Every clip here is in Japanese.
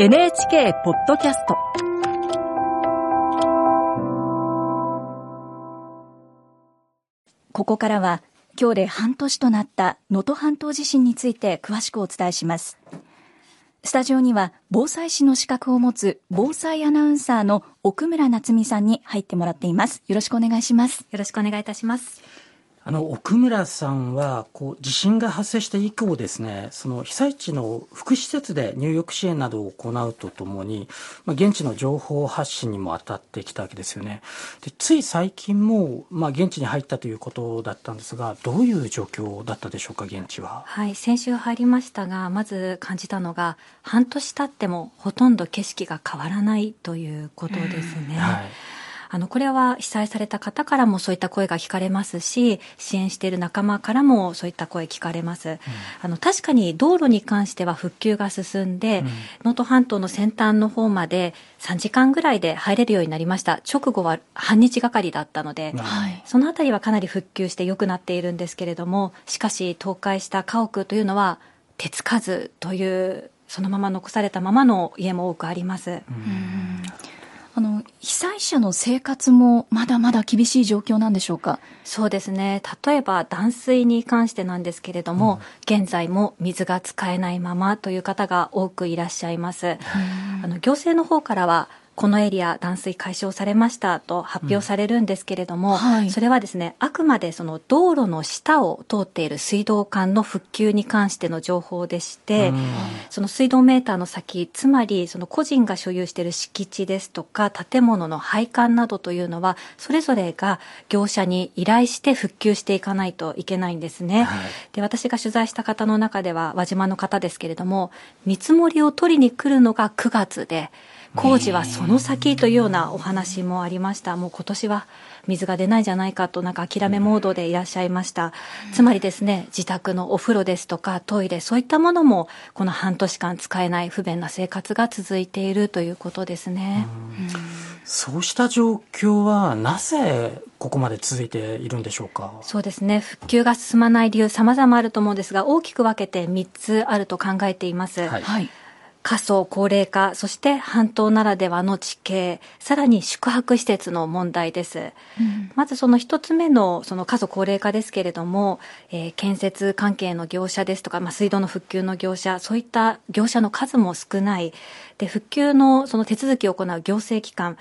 NHK ポッドキャスト。ここからは今日で半年となった能登半島地震について詳しくお伝えします。スタジオには防災士の資格を持つ防災アナウンサーの奥村夏美さんに入ってもらっています。よろしくお願いします。よろしくお願いいたしますあの奥村さんはこう地震が発生して以降ですねその被災地の福祉施設で入浴支援などを行うとともに、まあ、現地の情報発信にも当たってきたわけですよね。でつい最近も、まあ、現地に入ったということだったんですがどういう状況だったでしょうか現地は？はい先週入りましたがまず感じたのが半年経ってもほとんど景色が変わらないということですね、はいあの、これは被災された方からもそういった声が聞かれますし、支援している仲間からもそういった声聞かれます。うん、あの、確かに道路に関しては復旧が進んで、能、う、登、半島の先端の方まで3時間ぐらいで入れるようになりました。直後は半日がかりだったので、はい、そのあたりはかなり復旧して良くなっているんですけれども、しかし倒壊した家屋というのは、手つかずというそのまま残されたままの家も多くあります。うんあの被災者の生活もまだまだ厳しい状況なんでしょうか？そうですね。例えば断水に関してなんですけれども、うん、現在も水が使えないままという方が多くいらっしゃいます。あの行政の方からはこのエリア断水解消されましたと発表されるんですけれども、うんはい、それはですねあくまでその道路の下を通っている水道管の復旧に関しての情報でして、うん、その水道メーターの先つまりその個人が所有している敷地ですとか建物の配管などというのはそれぞれが業者に依頼して復旧していかないといけないんですね。はい、で私が取材した方の中では輪島の方ですけれども見積もりを取りに来るのが9月で工事はその先というようなお話もありました。もう今年は水が出ないじゃないかとなんか諦めモードでいらっしゃいました。つまりですね、自宅のお風呂ですとかトイレ、そういったものもこの半年間使えない不便な生活が続いているということですね。そうした状況はなぜここまで続いているんでしょうか？そうですね。復旧が進まない理由様々あると思うんですが、大きく分けて3つあると考えています。はい、はい過疎、高齢化、そして半島ならではの地形、さらに宿泊施設の問題です。うん、まずその一つ目のその過疎高齢化ですけれども、えー、建設関係の業者ですとか、まあ、水道の復旧の業者、そういった業者の数も少ない。で、復旧のその手続きを行う行政機関、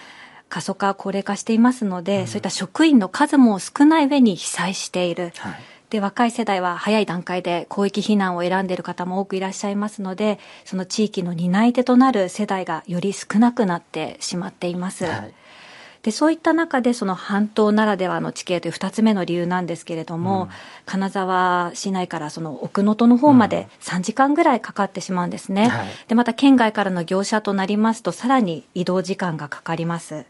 過疎化、高齢化していますので、うん、そういった職員の数も少ない上に被災している。はいで若い世代は早い段階で広域避難を選んでいる方も多くいらっしゃいますのでその地域の担い手となる世代がより少なくなってしまっています。はい。でそういった中でその半島ならではの地形という2つ目の理由なんですけれども、うん、金沢市内からその奥能登の方まで3時間ぐらいかかってしまうんですね、うんはい、でまた県外からの業者となりますとさらに移動時間がかかります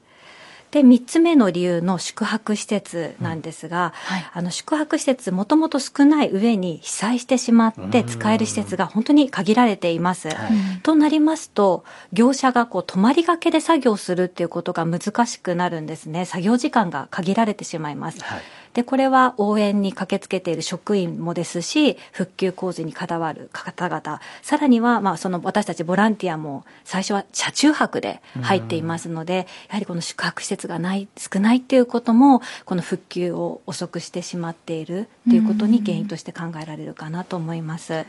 で3つ目の理由の宿泊施設なんですが、うん。はい、あの宿泊施設もともと少ない上に被災してしまって使える施設が本当に限られています。となりますと業者がこう泊まりがけで作業するっていうことが難しくなるんですね。作業時間が限られてしまいます。はいで、これは応援に駆けつけている職員もですし、復旧工事に関わる方々、さらには、まあ、その私たちボランティアも最初は車中泊で入っていますので、やはりこの宿泊施設がない、少ないっていうことも、この復旧を遅くしてしまっているということに原因として考えられるかなと思います。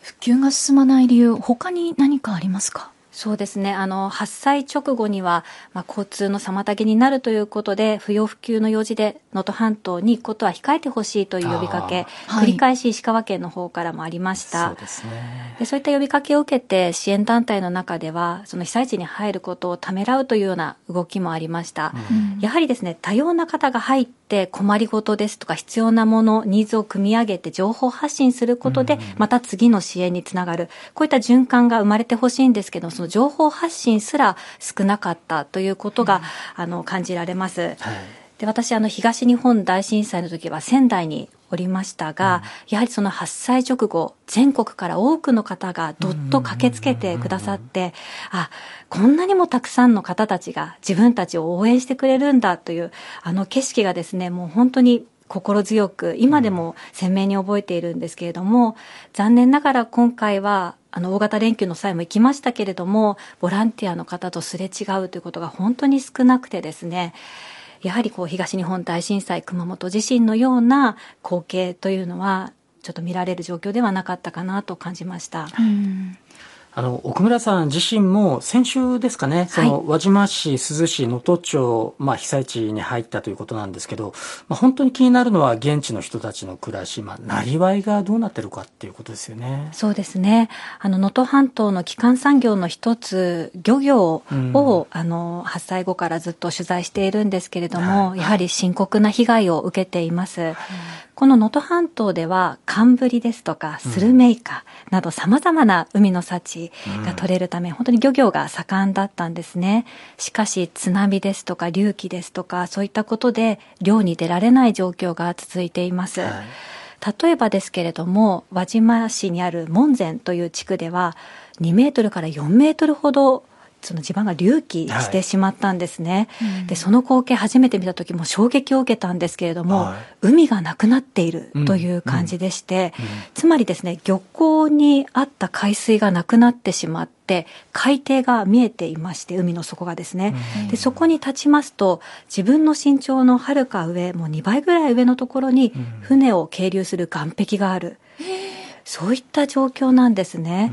復旧が進まない理由、他に何かありますか？そうですね。あの、発災直後には、まあ、交通の妨げになるということで、不要不急の用事で能登半島に行くことは控えてほしいという呼びかけ、繰り返し石川県の方からもありました。そうですね。でそういった呼びかけを受けて、支援団体の中では、その被災地に入ることをためらうというような動きもありました。うん、やはりですね、多様な方が入って困りごとですとか必要なもの、ニーズを組み上げて情報発信することで、また次の支援につながる。こういった循環が生まれてほしいんですけど、その情報発信すら少なかったということが、うん、あの感じられます。はいで私あの東日本大震災の時は仙台におりましたが、うん、やはりその発災直後全国から多くの方がどっと駆けつけてくださって、あこんなにもたくさんの方たちが自分たちを応援してくれるんだというあの景色がですねもう本当に心強く今でも鮮明に覚えているんですけれども、残念ながら今回はあの大型連休の際も行きましたけれどもボランティアの方とすれ違うということが本当に少なくてですねやはりこう東日本大震災熊本地震のような光景というのはちょっと見られる状況ではなかったかなと感じました。うんあの、奥村さん自身も先週ですかね、その輪島市、珠洲市、能登町、まあ被災地に入ったということなんですけど、まあ本当に気になるのは現地の人たちの暮らし、まあ、なりわいがどうなってるかっていうことですよね。そうですね。あの、能登半島の基幹産業の一つ、漁業を、うん、あの、発災後からずっと取材しているんですけれども、はい、やはり深刻な被害を受けています。はいこの能登半島では寒ブリですとかスルメイカなど様々な海の幸が取れるため、本当に漁業が盛んだったんですね。しかし津波ですとか隆起ですとかそういったことで漁に出られない状況が続いています。はい例えばですけれども輪島市にある門前という地区では2メートルから4メートルほどその地盤が隆起してしまったんですね、はい。でその光景初めて見た時も衝撃を受けたんですけれども、はい、海がなくなっているという感じでして、うん。うん、つまりですね漁港にあった海水がなくなってしまって海底が見えていまして海の底がですね、でそこに立ちますと自分の身長のはるか上もう2倍ぐらい上のところに船を係留する岸壁がある、そういった状況なんですね。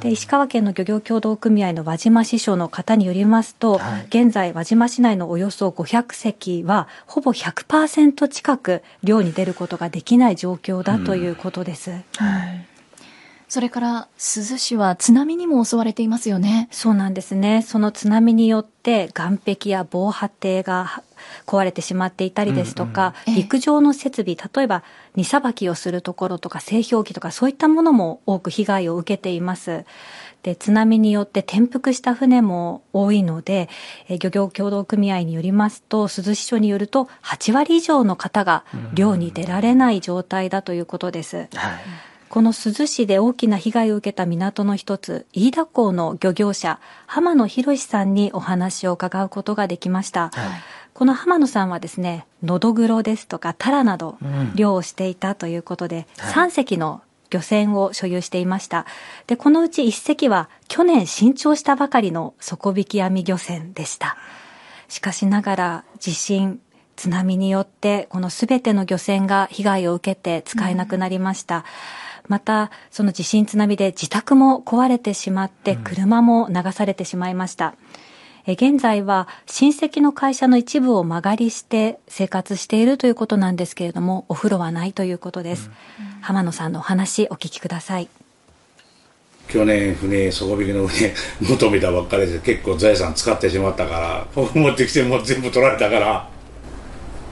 で石川県の漁業協同組合の輪島支所の方によりますと、はい、現在輪島市内のおよそ500隻はほぼ100%近く漁に出ることができない状況だということです。うん、はいそれから珠洲市は津波にも襲われていますよね。そうなんですね。その津波によって岸壁や防波堤が壊れてしまっていたりですとか、うんうん、陸上の設備、例えば荷さばきをするところとか製氷機とかそういったものも多く被害を受けています。で津波によって転覆した船も多いので、え漁業協同組合によりますと珠洲支所によると8割以上の方が漁に出られない状態だということです。はいこの珠洲市で大きな被害を受けた港の一つ、飯田港の漁業者、浜野博さんにお話を伺うことができました。はい、この浜野さんはですね、のどぐろですとかタラなど、漁をしていたということで、うん、3隻の漁船を所有していました。で、このうち1隻は去年新調したばかりの底引き網漁船でした。しかしながら地震、津波によってこのすべての漁船が被害を受けて使えなくなりました。うんまた、その地震津波で自宅も壊れてしまって、車も流されてしまいました。うん、現在は親戚の会社の一部を間借りして生活しているということなんですけれども、お風呂はないということです。うん、浜野さんのお話お聞きください。去年船、底引きの船 求めたばっかりで結構財産使ってしまったから、持ってきても全部取られたから、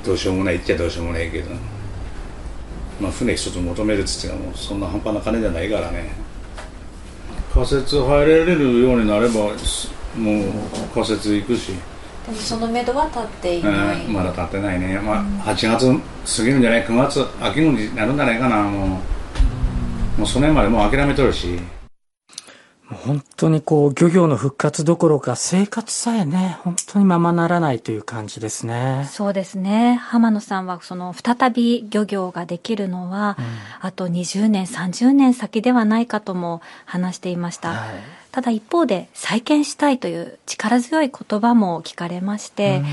どうしようもないっちゃどうしようもないけど。まあ、船一つ求めるっつってもそんな半端な金じゃないからね。仮設入れれるようになればもう仮設行くし。でもその目処は立っていない、まだ立ってないね、まあ、8月過ぎるんじゃない？9月秋のになるんじゃないかな。もうもうその辺までもう諦めとるし本当にこう、漁業の復活どころか生活さえね、本当にままならないという感じですね。そうですね。浜野さんはその再び漁業ができるのは、うん、あと20年、30年先ではないかとも話していました。はいただ一方で再建したいという力強い言葉も聞かれまして、うん、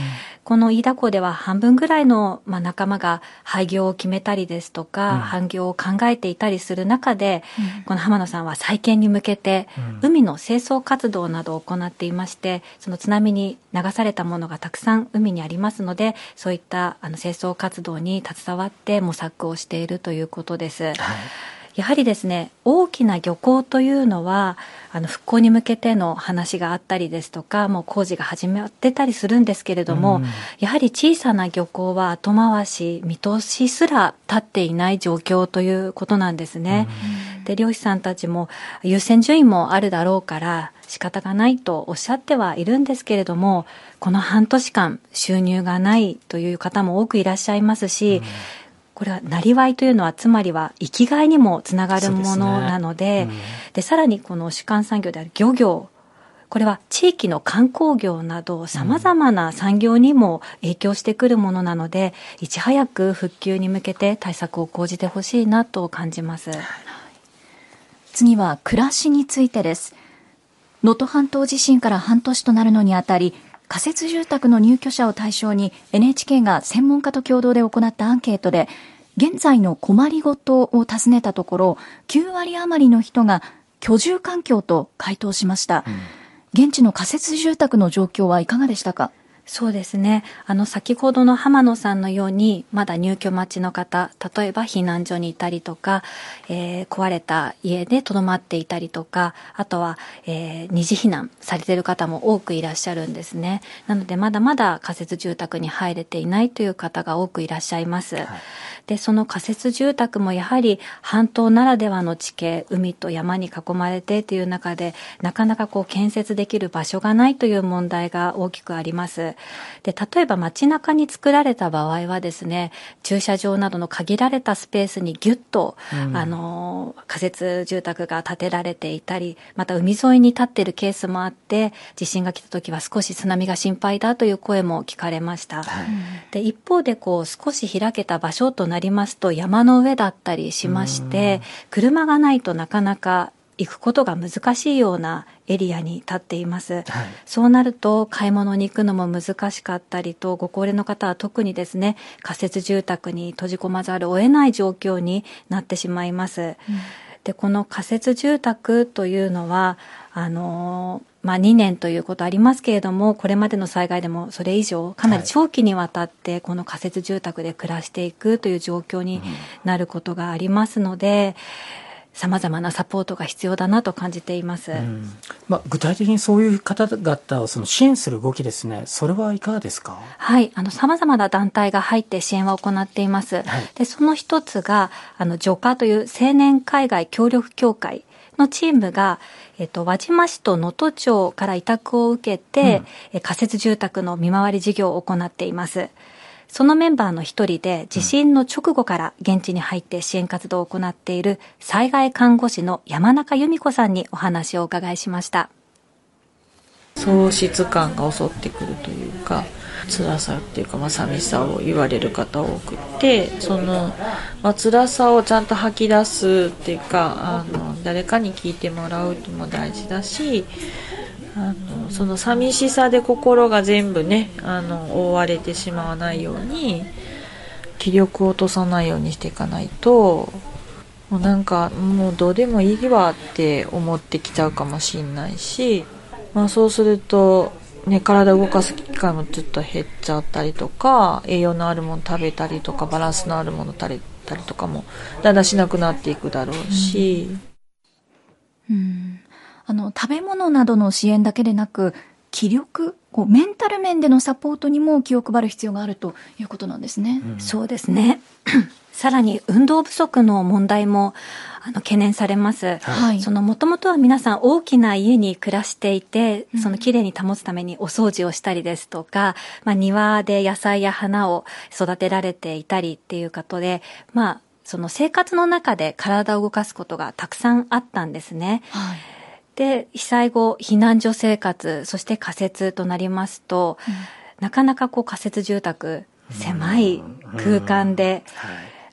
この飯田港では半分ぐらいの、まあ、仲間が廃業を決めたりですとか、うん、廃業を考えていたりする中で、うん、この浜野さんは再建に向けて、海の清掃活動などを行っていまして、その津波に流されたものがたくさん海にありますので、そういったあの清掃活動に携わって模索をしているということです。はいやはりですね、大きな漁港というのは、あの復興に向けての話があったりですとか、もう工事が始まってたりするんですけれども、うん、やはり小さな漁港は後回し、見通しすら立っていない状況ということなんですね。うん、で、漁師さんたちも優先順位もあるだろうから、仕方がないとおっしゃってはいるんですけれども、この半年間収入がないという方も多くいらっしゃいますし、うんこれはなりわいというのはつまりは生きがいにもつながるものなので、で、ねうん、さらにこの主幹産業である漁業、これは地域の観光業など様々な産業にも影響してくるものなので、いち早く復旧に向けて対策を講じてほしいなと感じます。次は暮らしについてです。能登半島地震から半年となるのにあたり、仮設住宅の入居者を対象に NHK が専門家と共同で行ったアンケートで、現在の困りごとを尋ねたところ、9割余りの人が居住環境と回答しました。うん、現地の仮設住宅の状況はいかがでしたか？そうですね。あの、先ほどの浜野さんのように、まだ入居待ちの方、例えば避難所にいたりとか、えー、壊れた家で留まっていたりとか、あとは、えー、二次避難されている方も多くいらっしゃるんですね。なので、まだまだ仮設住宅に入れていないという方が多くいらっしゃいます。はいで、その仮設住宅もやはり半島ならではの地形、海と山に囲まれてという中で、なかなかこう建設できる場所がないという問題が大きくあります。で、例えば街中に作られた場合はですね、駐車場などの限られたスペースにギュッと、うん、あの、仮設住宅が建てられていたり、また海沿いに立っているケースもあって、地震が来た時は少し津波が心配だという声も聞かれました。はい、で、一方でこう少し開けた場所となりますと山の上だったりしまして、車がないとなかなか行くことが難しいようなエリアに立っています、はい、そうなると買い物に行くのも難しかったりとご高齢の方は特にですね仮設住宅に閉じ込まざるを得ない状況になってしまいます、うん、でこの仮設住宅というのはあのまあ、2年ということありますけれども、これまでの災害でもそれ以上、かなり長期にわたって、この仮設住宅で暮らしていくという状況になることがありますので、さまざまなサポートが必要だなと感じています、うん、まあ、具体的にそういう方々をその支援する動きですね、それはいかがですか？はい。あのさまざまな団体が入って支援は行っています、はい、でその一つがあのジョカという青年海外協力協会のチームが、えっと、輪島市と能登町から委託を受けて、うん、仮設住宅の見回り事業を行っています。そのメンバーの一人で地震の直後から現地に入って支援活動を行っている災害看護師の山中由美子さんにお話をお伺いしました。喪失感が襲ってくるというか、辛さっていうか、まあ、寂しさを言われる方多くてその、まあ、辛さをちゃんと吐き出すっていうかあの誰かに聞いてもらうのも大事だしあのその寂しさで心が全部ねあの覆われてしまわないように気力を落とさないようにしていかないともうなんかもうどうでもいいわって思ってきちゃうかもしんないし、まあ、そうするとね、体動かす機会もちょっと減っちゃったりとか栄養のあるもの食べたりとかバランスのあるもの食べたりとかもだんだんしなくなっていくだろうし、うん、あの食べ物などの支援だけでなく気力こうメンタル面でのサポートにも気を配る必要があるということなんですね。うん、そうですね さらに運動不足の問題もあの懸念されます。はい、そのもともとは皆さん大きな家に暮らしていて、その綺麗に保つためにお掃除をしたりですとか、まあ庭で野菜や花を育てられていたりっていうことで、まあその生活の中で体を動かすことがたくさんあったんですね。はいで、被災後、避難所生活、そして仮設となりますと、うん、なかなかこう仮設住宅、狭い空間で、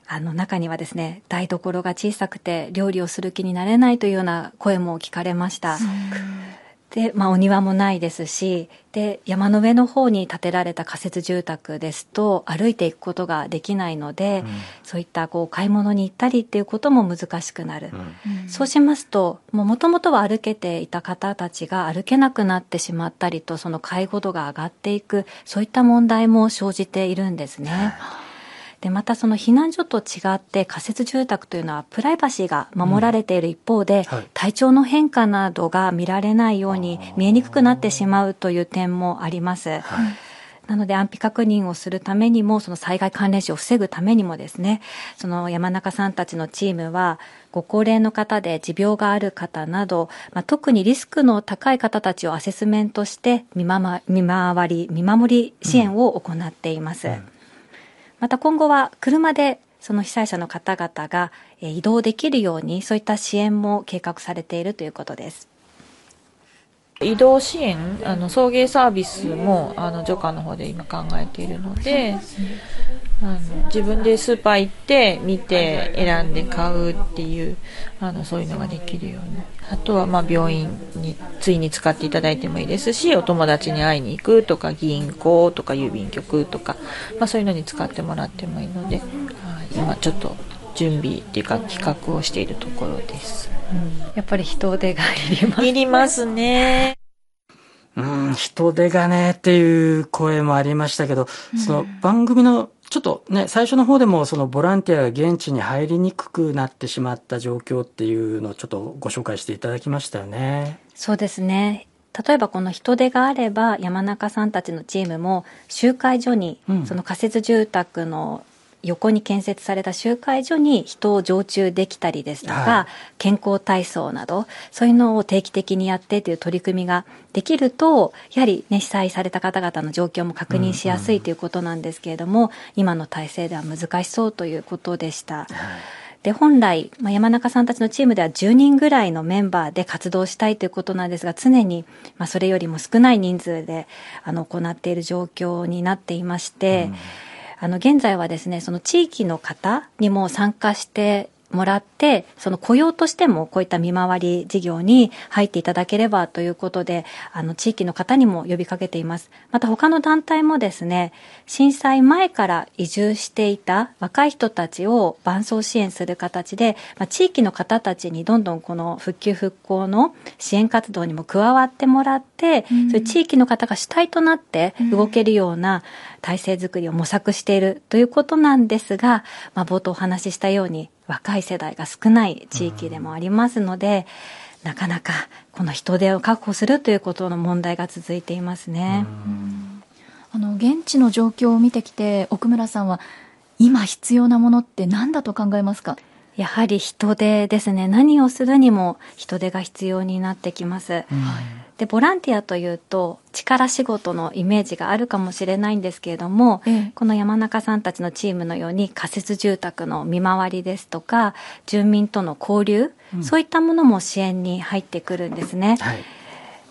あの中にはですね、台所が小さくて料理をする気になれないというような声も聞かれました。で、まあお庭もないですし、で、山の上の方に建てられた仮設住宅ですと歩いていくことができないので、うん、そういったこう買い物に行ったりっていうことも難しくなる。うん、そうしますと、もともとは歩けていた方たちが歩けなくなってしまったりと、その介護度が上がっていく、そういった問題も生じているんですね。で、またその避難所と違って仮設住宅というのはプライバシーが守られている一方で、うんはい、体調の変化などが見られないように見えにくくなってしまうという点もあります。はいなので安否確認をするためにも、その災害関連死を防ぐためにもですね、その山中さんたちのチームは、ご高齢の方で持病がある方など、まあ、特にリスクの高い方たちをアセスメントして見回り、見守り支援を行っています。うんうんまた今後は車でその被災者の方々が移動できるようにそういった支援も計画されているということです。移動支援、あの送迎サービスもあのジョカの方で今考えているので、あの自分でスーパー行って見て選んで買うっていうあのそういうのができるようにあとはまあ病院についに使っていただいてもいいですしお友達に会いに行くとか銀行とか郵便局とか、まあ、そういうのに使ってもらってもいいので、はい、今ちょっと準備っていうか企画をしているところです、うん、やっぱり人手がいりますいりますね。うん、人手がねっていう声もありましたけど、その番組のちょっとね、最初の方でもそのボランティアが現地に入りにくくなってしまった状況っていうのをちょっとご紹介していただきましたよね。そうですね。例えばこの人手があれば山中さんたちのチームも集会所に、その仮設住宅の横に建設された集会所に人を常駐できたりですとか、はい、健康体操などそういうのを定期的にやってという取り組みができるとやはり、ね、被災された方々の状況も確認しやすいということなんですけれども、うんうん、今の体制では難しそうということでした。はい。で、本来、まあ、山中さんたちのチームでは10人ぐらいのメンバーで活動したいということなんですが、常に、まあ、それよりも少ない人数で、あの、行っている状況になっていまして、うんあの、現在はですね、その地域の方にも参加してもらって、その雇用としてもこういった見回り事業に入っていただければということで、あの、地域の方にも呼びかけています。また他の団体もですね、震災前から移住していた若い人たちを伴走支援する形で、まあ、地域の方たちにどんどんこの復旧復興の支援活動にも加わってもらって、うん、そういう地域の方が主体となって動けるような体制づくりを模索しているということなんですが、まあ、冒頭お話ししたように、若い世代が少ない地域でもありますので、なかなかこの人手を確保するということの問題が続いていますね。あの現地の状況を見てきて奥村さんは今必要なものって何だと考えますか？やはり人手ですね。何をするにも人手が必要になってきます、うん、でボランティアというと力仕事のイメージがあるかもしれないんですけれども、ええ、この山中さんたちのチームのように仮設住宅の見回りですとか住民との交流、うん、そういったものも支援に入ってくるんですね。はい。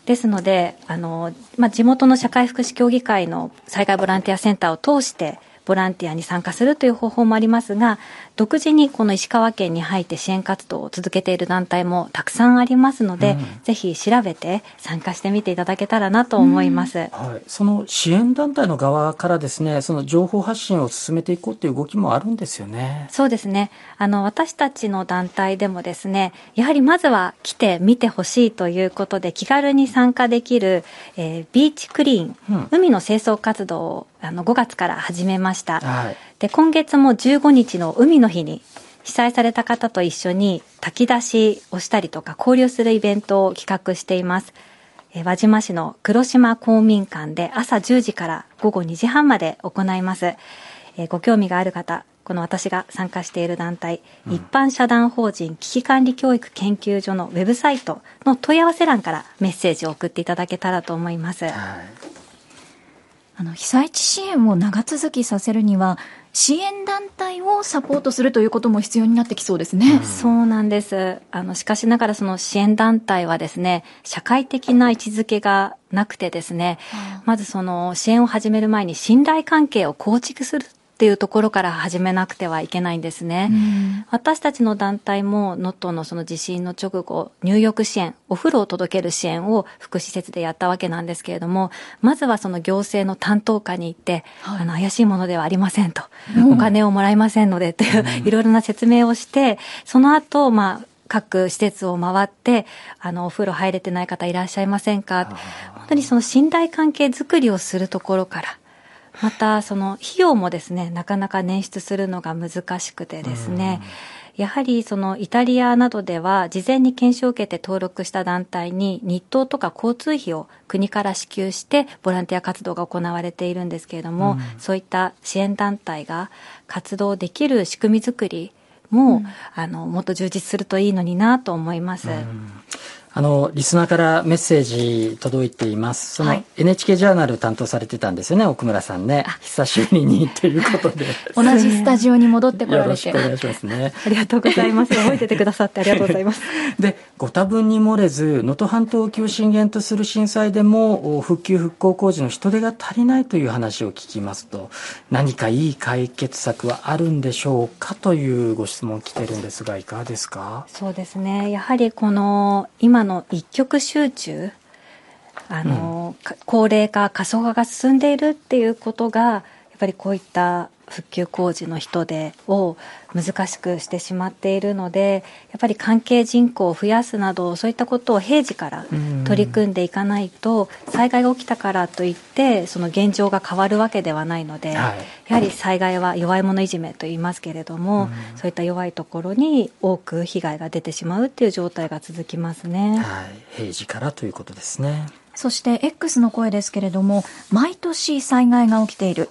ですので、あの、まあ、地元の社会福祉協議会の災害ボランティアセンターを通して、ボランティアに参加するという方法もありますが、独自にこの石川県に入って支援活動を続けている団体もたくさんありますので、うん、ぜひ調べて参加してみていただけたらなと思います、うん、はい、その支援団体の側からですね、その情報発信を進めていこうという動きもあるんですよね。そうですね。あの、私たちの団体でもですね、やはりまずは来てみてほしいということで気軽に参加できる、えー、ビーチクリーン、うん、海の清掃活動をあの5月から始めました。はい、で今月も15日の海の日に被災された方と一緒に炊き出しをしたりとか交流するイベントを企画しています。え輪島市の黒島公民館で朝10時から午後2時半まで行います。えご興味がある方、この私が参加している団体、うん、一般社団法人危機管理教育研究所のウェブサイトの問い合わせ欄からメッセージを送っていただけたらと思います。はいあの被災地支援を長続きさせるには支援団体をサポートするということも必要になってきそうですね。うん、そうなんです。あの、しかしながらその支援団体はですね、社会的な位置づけがなくてですね、まずその支援を始める前に信頼関係を構築するっていうところから始めなくてはいけないんですね。うん、私たちの団体も能登のその地震の直後、入浴支援、お風呂を届ける支援を福祉施設でやったわけなんですけれども、まずはその行政の担当課に行って、はい、あの怪しいものではありませんと、うん、お金をもらえませんのでという、いろいろな説明をして、その後、まあ、各施設を回って、あの、お風呂入れてない方いらっしゃいませんか？本当にその信頼関係づくりをするところから、またその費用もですねなかなか捻出するのが難しくてですね、やはりそのイタリアなどでは事前に研修を受けて登録した団体に日当とか交通費を国から支給してボランティア活動が行われているんですけれども、うん、そういった支援団体が活動できる仕組み作りも、うん、あのもっと充実するといいのになと思います。うんあの、リスナーからメッセージ届いています。その、NHK ジャーナル担当されてたんですよね、奥村さんね。久しぶりに ということで。同じスタジオに戻ってこられて。よろしくお願いしますね。ありがとうございます。覚えててくださってありがとうございます。で、ご多分に漏れず、能登半島沖を震源とする震災でも、復旧復興工事の人手が足りないという話を聞きますと、何かいい解決策はあるんでしょうかというご質問来てるんですが、いかがですか？そうですね。やはりこの、今の一極集中あの、うん、高齢化過疎化が進んでいるっていうことがやっぱりこういった復旧工事の人手を難しくしてしまっているのでやっぱり関係人口を増やすなどそういったことを平時から取り組んでいかないと災害が起きたからといってその現状が変わるわけではないので、はい、やはり災害は弱い者いじめと言いますけれどもそういった弱いところに多く被害が出てしまうっていう状態が続きますね。はい、平時からということですね。そして X の声ですけれども、毎年災害が起きている。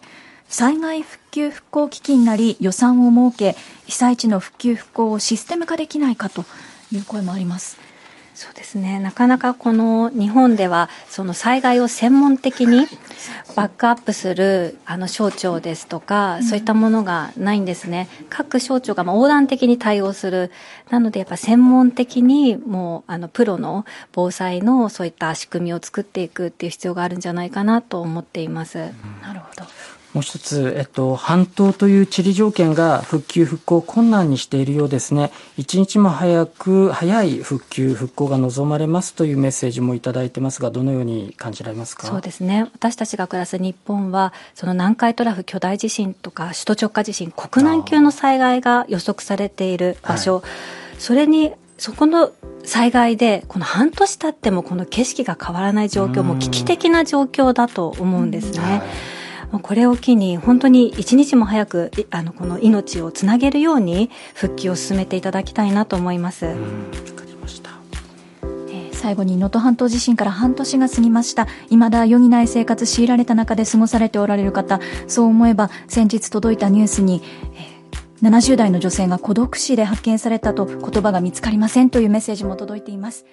災害復旧復興基金なり予算を設け、被災地の復旧復興をシステム化できないかという声もあります。そうですね。なかなかこの日本では、その災害を専門的にバックアップするあの省庁ですとか、そういったものがないんですね。各省庁がまあ横断的に対応する。なのでやっぱ専門的にもうあのプロの防災のそういった仕組みを作っていくっていう必要があるんじゃないかなと思っています。なるほど。もう一つ、えっと、半島という地理条件が復旧復興を困難にしているようですね。一日も早く、早い復旧復興が望まれますというメッセージもいただいてますが、どのように感じられますか？そうですね。私たちが暮らす日本は、その南海トラフ巨大地震とか、首都直下地震、国難級の災害が予測されている場所、はい、それにそこの災害で、この半年経ってもこの景色が変わらない状況も危機的な状況だと思うんですね。はいこれを機に本当に一日も早くあのこの命をつなげるように復帰を進めていただきたいなと思います。最後に能登半島地震から半年が過ぎました。未だ余儀ない生活強いられた中で過ごされておられる方そう思えば先日届いたニュースに、えー、70代の女性が孤独死で発見されたと言葉が見つかりませんというメッセージも届いています